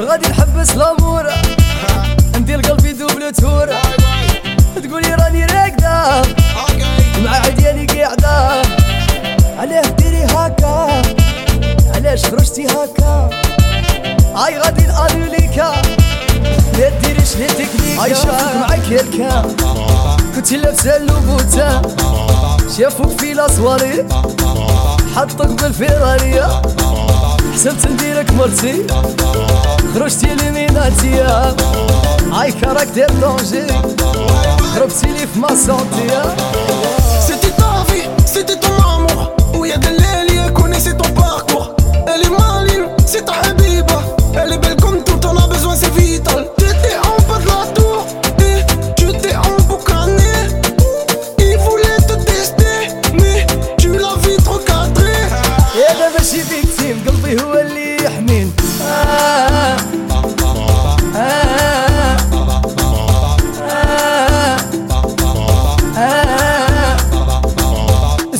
غادي نحبس لامورة ندير قلبي دوبل تورة تقولي راني راكدة. مع عدياني قاعدة. علاه ديري هكا. علاش خرجتي هكا؟ هاي غادي نانوليكا لا ديريش لي تكنيكا؟ هاي شافوك معاك هلكا كنتي لابسه اللوبوتا. شافوك في لاصواري حطك بالفيراريا. حسبت نديرك مرتي خرجتي ليميناتيا هاي كاركتير دونجي خربتي لي في ما سونتيا C'était ta vie, c'était ton amour Où y'a des leliers, connaissez ton parcours Elle est maline, c'est ta habiba Elle est belle comme tout, t'en as besoin, c'est vital T'étais en bas de la tour Et tu t'es emboucané Il voulait te tester Mais tu l'as vite recadré يا انا ماشي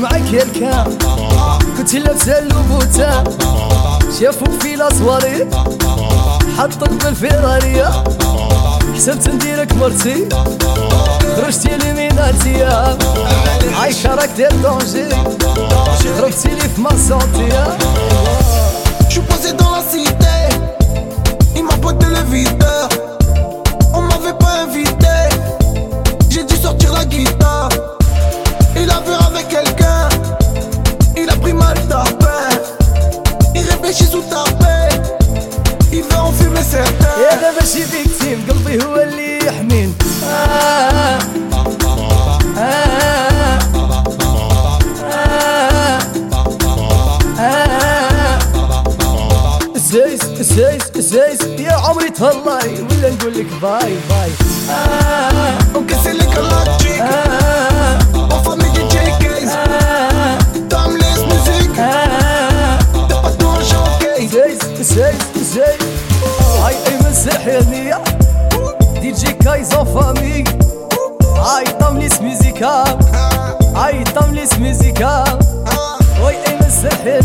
معاك هلكا كنتي لابسه اللوبوتا شافوك في لاسواري حطك بالفيرارية حسبت نديرك مرتي خرجتي ليميناتية عايشة راك دير دونجي خرجتي لي في ما ماشي فيكتيم قلبي هو اللي يحمين آه آه آه زيس زيس زيس يا عمري تهلاي ولا نقول لك باي باي. آه Ok c'est les galactiques هاي دي جي كايزو فامي اي طمليس ميزيكا اي طمليس ميزيكا وي ام السحرية